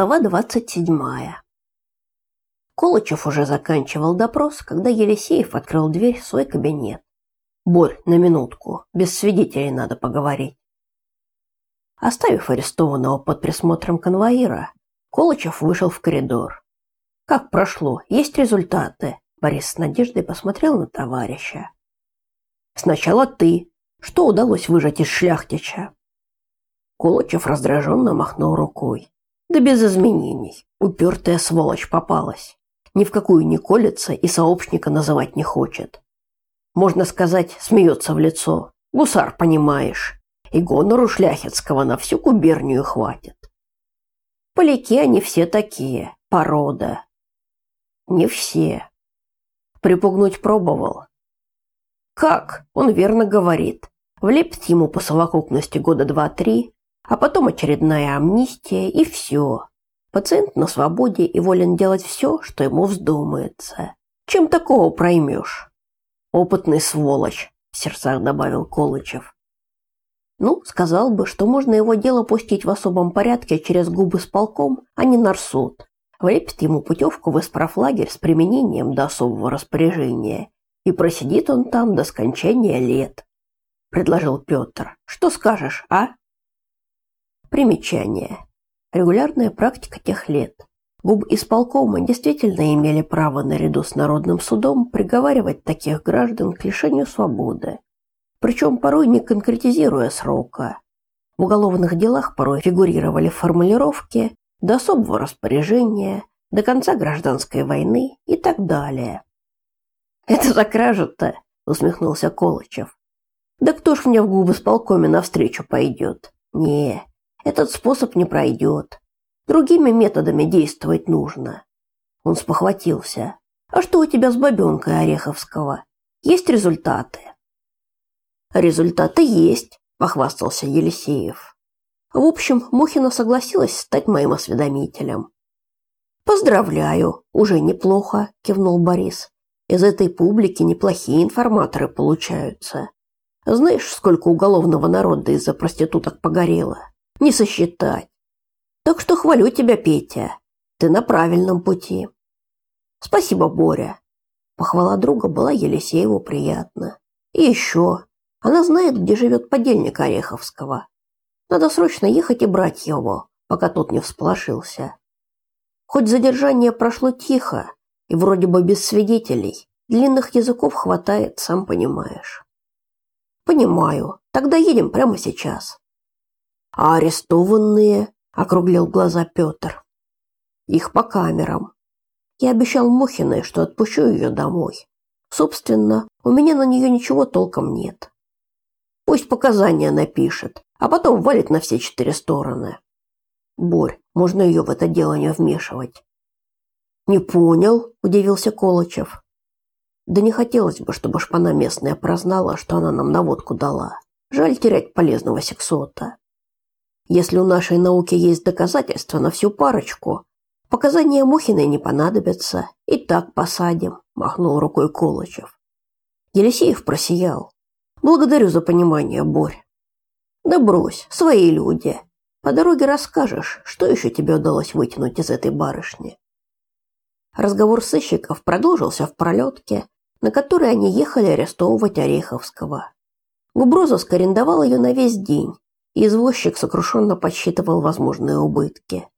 Глава двадцать седьмая. Колычев уже заканчивал допрос, когда Елисеев открыл дверь в свой кабинет. «Борь, на минутку, без свидетелей надо поговорить». Оставив арестованного под присмотром конвоира, Колычев вышел в коридор. «Как прошло? Есть результаты?» Борис с надеждой посмотрел на товарища. «Сначала ты. Что удалось выжать из шляхтича?» Колычев раздраженно махнул рукой. Да без изменений. Упертая сволочь попалась. Ни в какую не колется и сообщника называть не хочет. Можно сказать, смеется в лицо. Гусар, понимаешь. И гонору шляхетского на всю губернию хватит. Поляки они все такие, порода. Не все. Припугнуть пробовал. Как? Он верно говорит. Влепит ему по совокупности года два-три, а потом очередная амнистия и все. Пациент на свободе и волен делать все, что ему вздумается. Чем такого проймешь? Опытный сволочь, в сердцах добавил Колычев. Ну, сказал бы, что можно его дело пустить в особом порядке через губы с полком, а не нарсуд. Влепит ему путевку в исправлагерь с применением до особого распоряжения. И просидит он там до скончания лет. Предложил Петр. Что скажешь, а? Примечание. Регулярная практика тех лет. Губ исполкома действительно имели право наряду с Народным судом приговаривать таких граждан к лишению свободы, причем порой не конкретизируя срока. В уголовных делах порой фигурировали формулировки до особого распоряжения, до конца гражданской войны и так далее. «Это за кража-то?» – усмехнулся Колычев. «Да кто ж мне в губы с полкоме навстречу пойдет? Не, этот способ не пройдет. Другими методами действовать нужно. Он спохватился. А что у тебя с бабенкой Ореховского? Есть результаты? Результаты есть, похвастался Елисеев. В общем, Мухина согласилась стать моим осведомителем. Поздравляю, уже неплохо, кивнул Борис. Из этой публики неплохие информаторы получаются. Знаешь, сколько уголовного народа из-за проституток погорело? Не сосчитать. Так что хвалю тебя, Петя. Ты на правильном пути. Спасибо, Боря. Похвала друга была Елисееву приятна. И еще, она знает, где живет подельник Ореховского. Надо срочно ехать и брать его, пока тот не всполошился. Хоть задержание прошло тихо и вроде бы без свидетелей, длинных языков хватает, сам понимаешь. Понимаю. Тогда едем прямо сейчас. А арестованные, округлил глаза Петр. Их по камерам. Я обещал Мухиной, что отпущу ее домой. Собственно, у меня на нее ничего толком нет. Пусть показания напишет, а потом валит на все четыре стороны. Борь, можно ее в это дело не вмешивать. Не понял, удивился Колычев. Да не хотелось бы, чтобы шпана местная прознала, что она нам наводку дала. Жаль терять полезного сексота. Если у нашей науки есть доказательства на всю парочку, показания Мухиной не понадобятся, и так посадим, махнул рукой Колычев. Елисеев просиял. Благодарю за понимание, Борь. Да брось, свои люди. По дороге расскажешь, что еще тебе удалось вытянуть из этой барышни. Разговор сыщиков продолжился в пролетке, на которой они ехали арестовывать Ореховского. Губрозовск арендовал ее на весь день, Извозчик сокрушенно подсчитывал возможные убытки.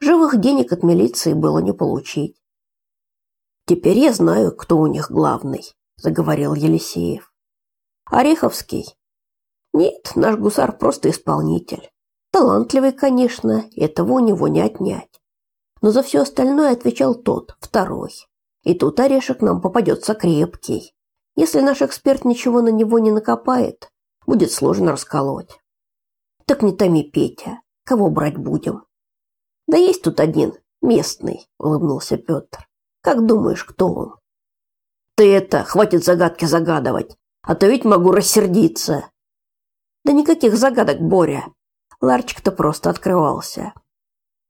Живых денег от милиции было не получить. «Теперь я знаю, кто у них главный», – заговорил Елисеев. «Ореховский?» «Нет, наш гусар просто исполнитель. Талантливый, конечно, этого у него не отнять. Но за все остальное отвечал тот, второй. И тут орешек нам попадется крепкий. Если наш эксперт ничего на него не накопает, будет сложно расколоть. Так не томи, Петя. Кого брать будем? Да есть тут один, местный, улыбнулся Петр. Как думаешь, кто он? Ты это, хватит загадки загадывать, а то ведь могу рассердиться. Да никаких загадок, Боря. Ларчик-то просто открывался.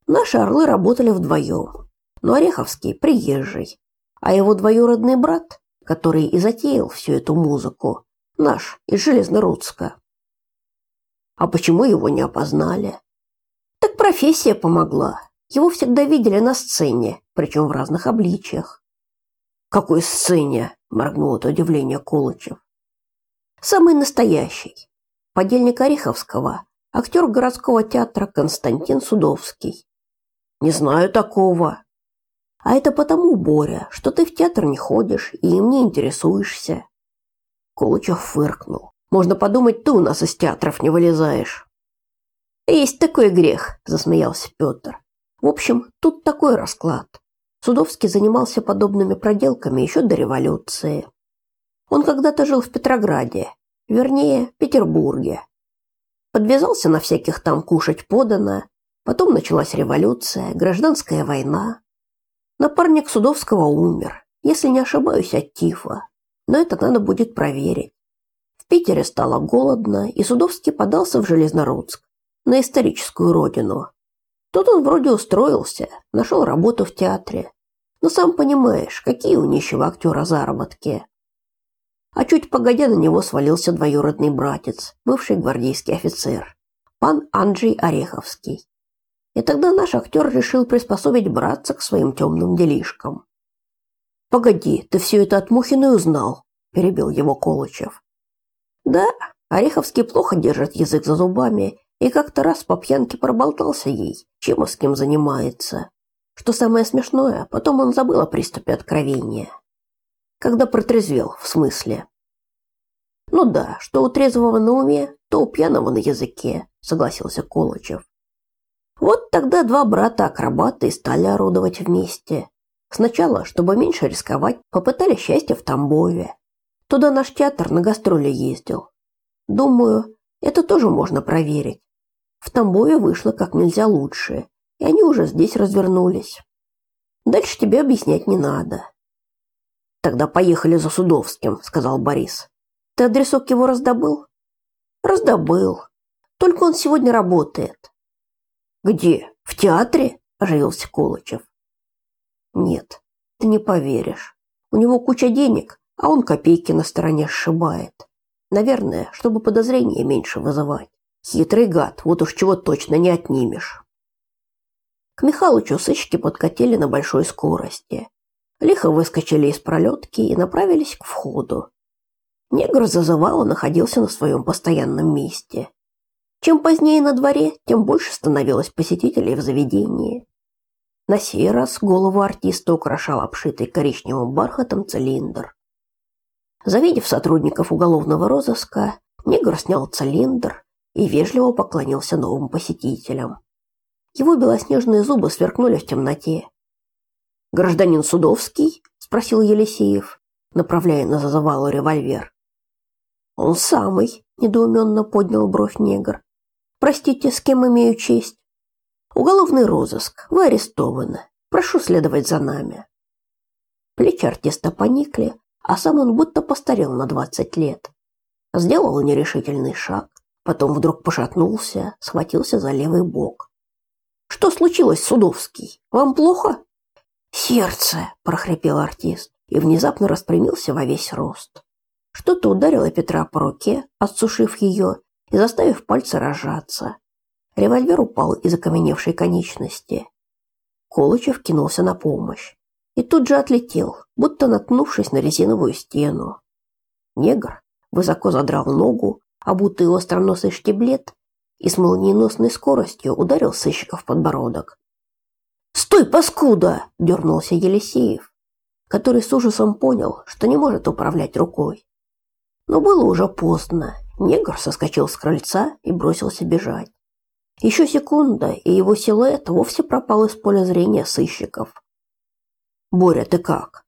Наши орлы работали вдвоем. Но Ореховский приезжий, а его двоюродный брат, который и затеял всю эту музыку, наш из Железнорудска. А почему его не опознали? Так профессия помогла. Его всегда видели на сцене, причем в разных обличиях. «Какой сцене?» – моргнул от удивления Колычев. «Самый настоящий. Подельник Ореховского, актер городского театра Константин Судовский». «Не знаю такого». «А это потому, Боря, что ты в театр не ходишь и им не интересуешься». Колычев фыркнул. «Можно подумать, ты у нас из театров не вылезаешь». «Есть такой грех», – засмеялся Петр. В общем, тут такой расклад. Судовский занимался подобными проделками еще до революции. Он когда-то жил в Петрограде, вернее, Петербурге. Подвязался на всяких там кушать подано, потом началась революция, гражданская война. Напарник Судовского умер, если не ошибаюсь, от тифа, но это надо будет проверить. Питере стало голодно, и Судовский подался в Железнородск, на историческую родину, Тут он вроде устроился, нашел работу в театре. Но сам понимаешь, какие у нищего актера заработки. А чуть погодя на него свалился двоюродный братец, бывший гвардейский офицер, пан Анджей Ореховский. И тогда наш актер решил приспособить братца к своим темным делишкам. «Погоди, ты все это от Мухиной узнал?» – перебил его Колычев. «Да, Ореховский плохо держит язык за зубами и как-то раз по пьянке проболтался ей, чем и с кем занимается. Что самое смешное, потом он забыл о приступе откровения. Когда протрезвел, в смысле. Ну да, что у трезвого на уме, то у пьяного на языке, согласился Колычев. Вот тогда два брата-акробата и стали орудовать вместе. Сначала, чтобы меньше рисковать, попытали счастье в Тамбове. Туда наш театр на гастроли ездил. Думаю, это тоже можно проверить. В Тамбове вышло как нельзя лучше, и они уже здесь развернулись. Дальше тебе объяснять не надо. Тогда поехали за Судовским, сказал Борис. Ты адресок его раздобыл? Раздобыл. Только он сегодня работает. Где? В театре? оживился Колычев. Нет, ты не поверишь. У него куча денег, а он копейки на стороне сшибает. Наверное, чтобы подозрения меньше вызывать. Хитрый гад, вот уж чего точно не отнимешь. К Михалычу сыщики подкатили на большой скорости. Лихо выскочили из пролетки и направились к входу. Негр зазывало находился на своем постоянном месте. Чем позднее на дворе, тем больше становилось посетителей в заведении. На сей раз голову артиста украшал обшитый коричневым бархатом цилиндр. Завидев сотрудников уголовного розыска, негр снял цилиндр и вежливо поклонился новым посетителям. Его белоснежные зубы сверкнули в темноте. «Гражданин Судовский?» – спросил Елисеев, направляя на зазывалу револьвер. «Он самый», – недоуменно поднял бровь негр. «Простите, с кем имею честь?» «Уголовный розыск. Вы арестованы. Прошу следовать за нами». Плечи артиста поникли, а сам он будто постарел на двадцать лет. Сделал нерешительный шаг, Потом вдруг пошатнулся, схватился за левый бок. Что случилось, Судовский? Вам плохо? Сердце, прохрипел артист и внезапно распрямился во весь рост. Что-то ударило Петра по руке, отсушив ее и заставив пальцы разжаться. Револьвер упал из окаменевшей конечности. Колычев кинулся на помощь и тут же отлетел, будто наткнувшись на резиновую стену. Негр высоко задрал ногу, обутый остроносый штиблет и с молниеносной скоростью ударил сыщика в подбородок. «Стой, паскуда!» – дернулся Елисеев, который с ужасом понял, что не может управлять рукой. Но было уже поздно. Негр соскочил с крыльца и бросился бежать. Еще секунда, и его силуэт вовсе пропал из поля зрения сыщиков. «Боря, ты как?»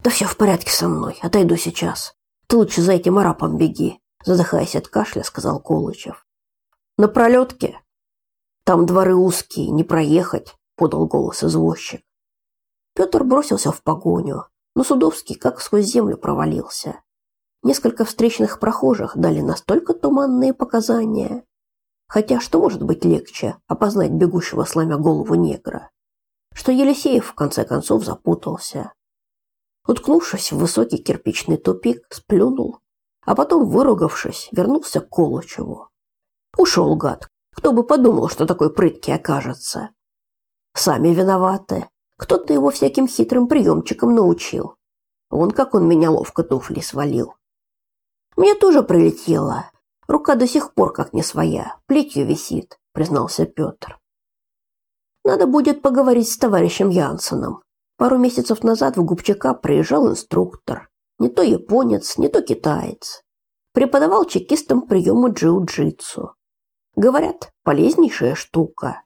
«Да все в порядке со мной, отойду сейчас. Ты лучше за этим арапом беги задыхаясь от кашля, сказал Колычев. На пролетке? Там дворы узкие, не проехать, подал голос извозчик. Петр бросился в погоню, но Судовский как сквозь землю провалился. Несколько встречных прохожих дали настолько туманные показания. Хотя что может быть легче опознать бегущего сломя голову негра? Что Елисеев в конце концов запутался. Уткнувшись в высокий кирпичный тупик, сплюнул а потом, выругавшись, вернулся к Колычеву. Ушел гад. Кто бы подумал, что такой прыткий окажется. Сами виноваты. Кто-то его всяким хитрым приемчикам научил. Вон как он меня ловко туфли свалил. Мне тоже прилетело. Рука до сих пор как не своя, плетью висит, признался Петр. Надо будет поговорить с товарищем Янсеном. Пару месяцев назад в Губчака приезжал инструктор. Не то японец, не то китаец. Преподавал чекистам приемы джиу-джитсу. Говорят, полезнейшая штука.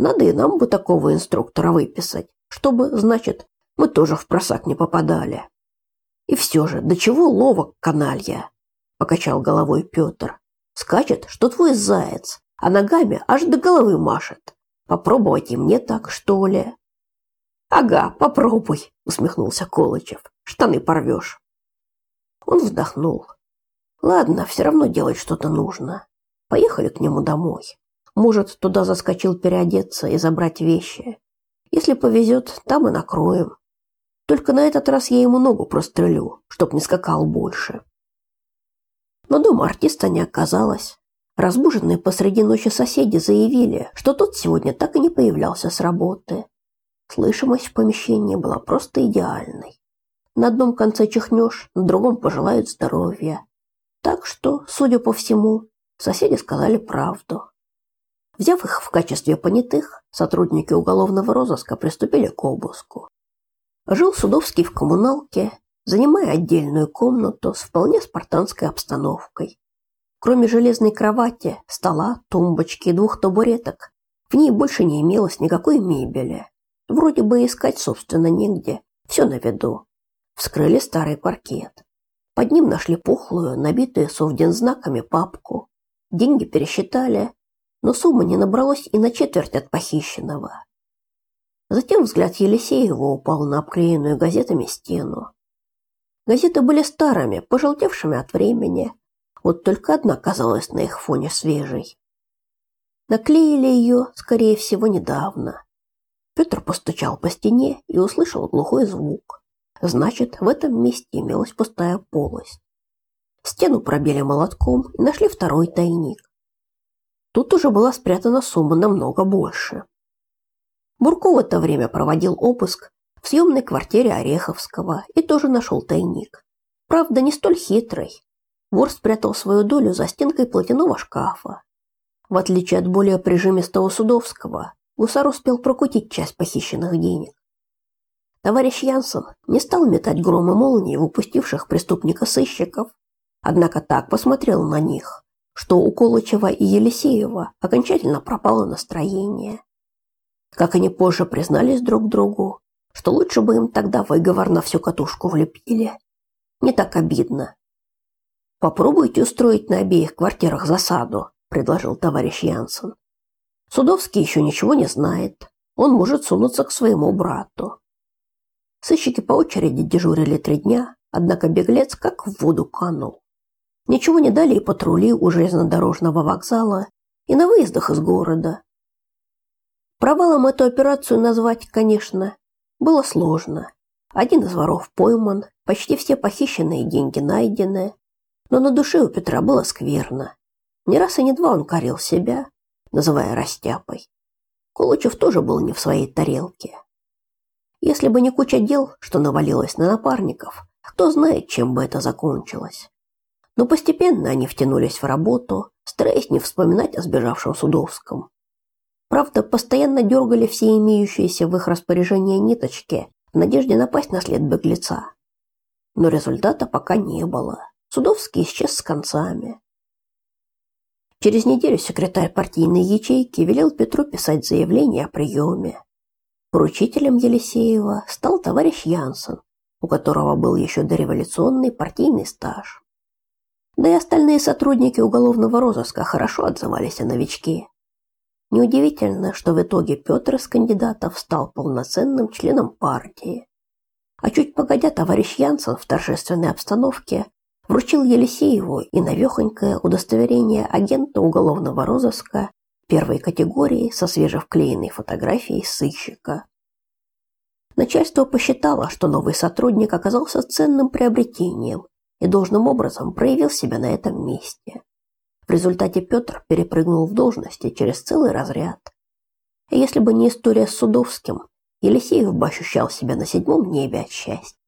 Надо и нам бы такого инструктора выписать, чтобы, значит, мы тоже в просак не попадали. И все же, до чего ловок каналья, покачал головой Петр. Скачет, что твой заяц, а ногами аж до головы машет. Попробовать и мне так, что ли? Ага, попробуй, усмехнулся Колычев. Штаны порвешь. Он вздохнул. Ладно, все равно делать что-то нужно. Поехали к нему домой. Может, туда заскочил переодеться и забрать вещи. Если повезет, там и накроем. Только на этот раз я ему ногу прострелю, чтоб не скакал больше. Но дома артиста не оказалось. Разбуженные посреди ночи соседи заявили, что тот сегодня так и не появлялся с работы. Слышимость в помещении была просто идеальной. На одном конце чихнешь, на другом пожелают здоровья. Так что, судя по всему, соседи сказали правду. Взяв их в качестве понятых, сотрудники уголовного розыска приступили к обыску. Жил Судовский в коммуналке, занимая отдельную комнату с вполне спартанской обстановкой. Кроме железной кровати, стола, тумбочки и двух табуреток, в ней больше не имелось никакой мебели. Вроде бы искать, собственно, негде. Все на виду. Вскрыли старый паркет. Под ним нашли пухлую, набитую совдензнаками папку. Деньги пересчитали, но сумма не набралась и на четверть от похищенного. Затем взгляд Елисеева упал на обклеенную газетами стену. Газеты были старыми, пожелтевшими от времени, вот только одна казалась на их фоне свежей. Наклеили ее, скорее всего, недавно. Петр постучал по стене и услышал глухой звук. Значит, в этом месте имелась пустая полость. Стену пробили молотком и нашли второй тайник. Тут уже была спрятана сумма намного больше. Бурко в это время проводил обыск в съемной квартире Ореховского и тоже нашел тайник. Правда, не столь хитрый. Вор спрятал свою долю за стенкой платяного шкафа. В отличие от более прижимистого Судовского, гусар успел прокутить часть похищенных денег. Товарищ Янсен не стал метать громы молнии в упустивших преступника сыщиков, однако так посмотрел на них, что у Колычева и Елисеева окончательно пропало настроение. Как они позже признались друг другу, что лучше бы им тогда выговор на всю катушку влепили. Не так обидно, Попробуйте устроить на обеих квартирах засаду, предложил товарищ Янсен. Судовский еще ничего не знает. Он может сунуться к своему брату. Сыщики по очереди дежурили три дня, однако беглец как в воду канул. Ничего не дали и патрули у железнодорожного вокзала, и на выездах из города. Провалом эту операцию назвать, конечно, было сложно. Один из воров пойман, почти все похищенные деньги найдены, но на душе у Петра было скверно. Не раз и не два он корил себя, называя растяпой. Колычев тоже был не в своей тарелке. Если бы не куча дел, что навалилось на напарников, кто знает, чем бы это закончилось. Но постепенно они втянулись в работу, стараясь не вспоминать о сбежавшем Судовском. Правда, постоянно дергали все имеющиеся в их распоряжении ниточки в надежде напасть на след беглеца. Но результата пока не было. Судовский исчез с концами. Через неделю секретарь партийной ячейки велел Петру писать заявление о приеме. Поручителем Елисеева стал товарищ Янсен, у которого был еще дореволюционный партийный стаж. Да и остальные сотрудники уголовного розыска хорошо отзывались о новичке. Неудивительно, что в итоге Петр из кандидатов стал полноценным членом партии. А чуть погодя товарищ Янсен в торжественной обстановке вручил Елисееву и навехонькое удостоверение агента уголовного розыска первой категории со свежевклеенной фотографией сыщика. Начальство посчитало, что новый сотрудник оказался ценным приобретением и должным образом проявил себя на этом месте. В результате Петр перепрыгнул в должности через целый разряд. Если бы не история с Судовским, Елисеев бы ощущал себя на седьмом небе от счастья.